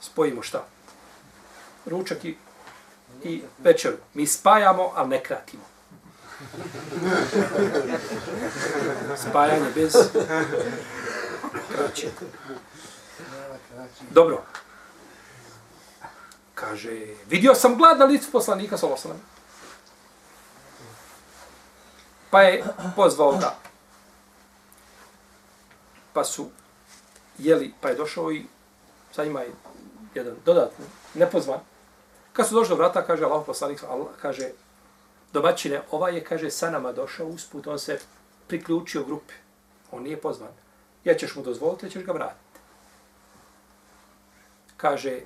Spojimo šta? Ručak i i večeru. Mi spajamo, ali ne kratimo. Spajanje bez kraće. Dobro. Kaže, vidio sam glad na licu poslanika sa. Pa je pozvao ga. Pa su jeli, pa je došao i sa ima jedan dodatni, nepozvan, Kad su došli do vrata, kaže Allah poslanik, Allah kaže, domaćine, ovaj je, kaže, sa nama došao usput, on se priključio grupi. On nije pozvan. Ja ćeš mu dozvoliti, ja ćeš ga vratiti. Kaže,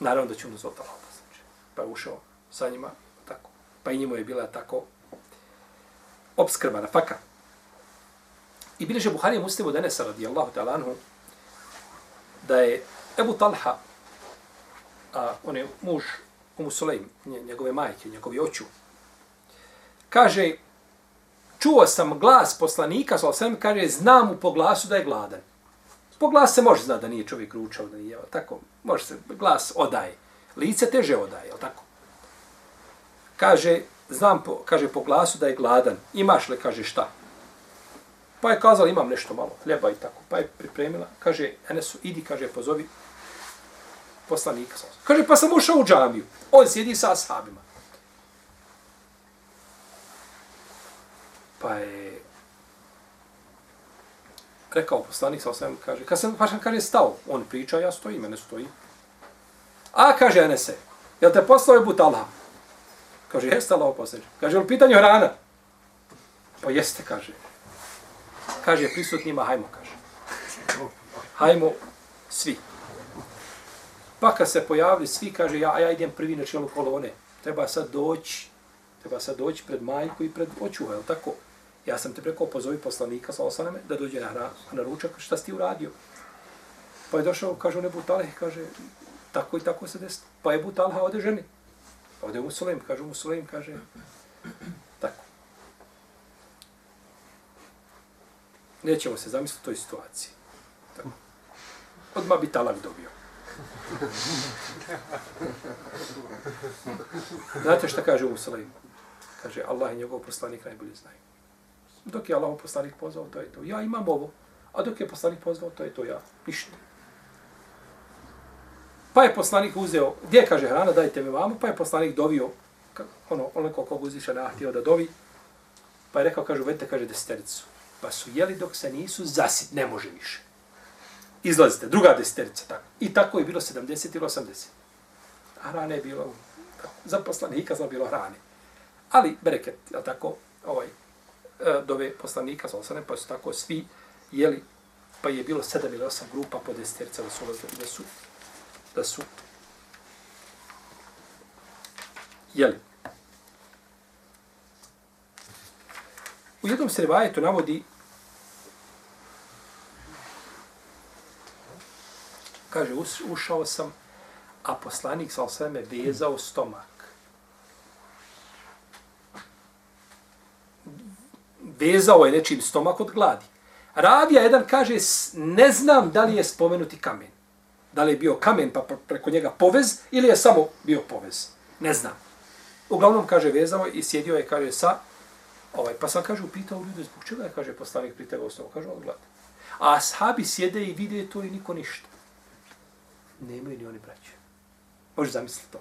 naravno da ću mu dozvoliti Allah poslanik. Pa je ušao sa njima, tako. Pa i njemu je bila tako obskrba na faka. I bileže Buhari muslimu denesa radijallahu ta'ala anhu, da je Ebu Talha, a, on je muž Umu Sulejm, njegove majke, njegovi oču. Kaže, čuo sam glas poslanika, sa sam, kaže, znam mu po glasu da je gladan. Po glas se može znati da nije čovjek ručao, da nije. Tako, može se, glas odaje. Lice teže odaje, jel tako? Kaže, znam, po, kaže, po glasu da je gladan. Imaš li, kaže, šta? Pa je kazala, imam nešto malo, hljeba i tako. Pa je pripremila, kaže, Enesu, idi, kaže, pozovi poslanika. Kaže, pa sam ušao u džamiju. On sjedi sa ashabima. Pa je rekao poslanik sa osvijem, kaže, kad sam, pa sam, kaže, stao, on priča, ja stojim, mene stoji. A, kaže Enese, jel te poslao je Butalha? Kaže, jeste Allah poslanik. Kaže, je li pitanje hrana? Pa jeste, kaže. Kaže, prisutnima, hajmo, kaže. Hajmo, svi. Pa kad se pojavili svi, kaže, ja, ja idem prvi na čelu kolone. Treba sad doći, treba sad doći pred majku i pred očuha, je tako? Ja sam te preko pozovi poslanika, sa osaname, da dođe na, na ručak, šta si ti uradio? Pa je došao, kaže, ne Butaleh, kaže, tako i tako se desi. Pa je Butalha ode ženi. Ode u Sulejm, kaže, u Sulejm, kaže, Nećemo se zamisliti u toj situaciji. Tako. Odmah bi talak dobio. Znate šta kaže u Salim? Kaže, Allah i njegov poslanik najbolje znaju. Dok je Allah poslanik pozvao, to je to. Ja imam ovo. A dok je poslanik pozvao, to je to ja. Ništa. Pa je poslanik uzeo, gdje kaže hrana, dajte mi vamo, pa je poslanik dovio, ono, ono kog uzviša na htio da dovi, pa je rekao, kaže, uvedite, kaže, destericu. Pa su jeli dok se nisu zasit, ne može više izlazite, druga deseterica, tako. I tako je bilo 70 ili 80. A hrane je bilo, tako, za poslanika bilo hrane. Ali, bereket, je tako, ovaj, e, dove poslanika, za osanem, pa su tako svi jeli, pa je bilo 7 ili 8 grupa po deseterica da su, da su, da su jeli. U jednom se rivajetu navodi kaže, ušao sam, a poslanik sa osveme vezao stomak. Vezao je nečim stomak od gladi. Ravija jedan kaže, ne znam da li je spomenuti kamen. Da li je bio kamen pa preko njega povez ili je samo bio povez. Ne znam. Uglavnom, kaže, vezao je i sjedio je, kaže, sa, ovaj, pa sam, kaže, upitao ljude, zbog čega je, kaže, poslanik pritegao stomak. Kaže, od gladi. A ashabi sjede i vide to i niko ništa. Nemaju ni oni braće. Možeš zamisliti to.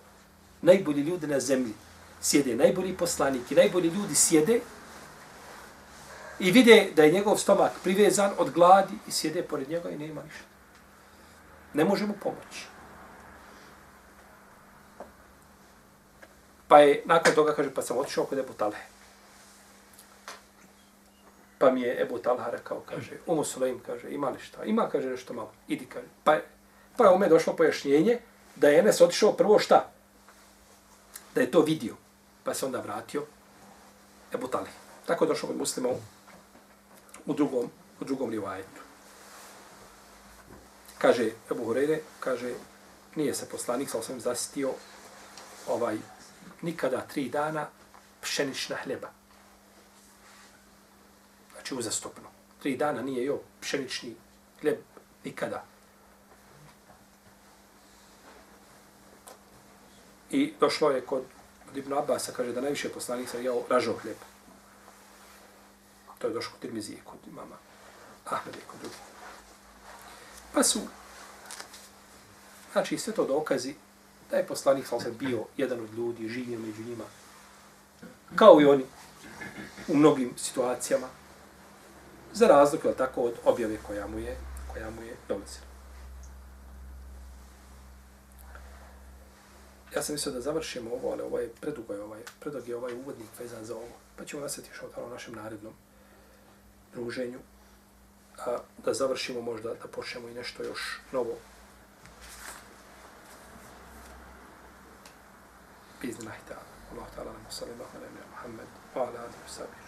Najbolji ljudi na zemlji sjede, najbolji poslaniki, najbolji ljudi sjede i vide da je njegov stomak privezan od gladi i sjede pored njega i nema ništa. Ne može mu pomoći. Pa je, nakon toga, kaže, pa sam otišao kod Ebu Talhe. Pa mi je Ebu Talha rekao, kaže, Umu Suleim, kaže, ima li šta? Ima, kaže, nešto malo. Idi, kaže. Pa je, pa je ome došlo pojašnjenje da je Enes otišao prvo šta? Da je to vidio. Pa se onda vratio Ebu Talhi. Tako je došlo kod muslima u, u drugom, u drugom rivajetu. Kaže Ebu Hureyre, kaže, nije se poslanik, sa osam zasitio ovaj, nikada tri dana pšenična hljeba. Znači uzastopno. Tri dana nije jo pšenični hljeb nikada. I došlo je kod, kod Ibn Abasa, kaže da najviše poslanik sam jeo ražov hljeb. To je došlo kod Tirmizije, kod imama Ahmede i kod drugih. Pa su, znači sve to dokazi da je poslanik sam bio jedan od ljudi, živio među njima, kao i oni u mnogim situacijama, za razliku, tako, od objave koja mu je, koja mu je dolazila. Ja sam mislio da završimo ovo, ali ovo je predugo je ovaj, predug je ovaj uvodnik vezan za ovo. Pa ćemo nasjeti što u našem narednom druženju. A da završimo možda, da počnemo i nešto još novo. بإذن الله تعالى الله تعالى اللهم صل على محمد وعلى آله وصحبه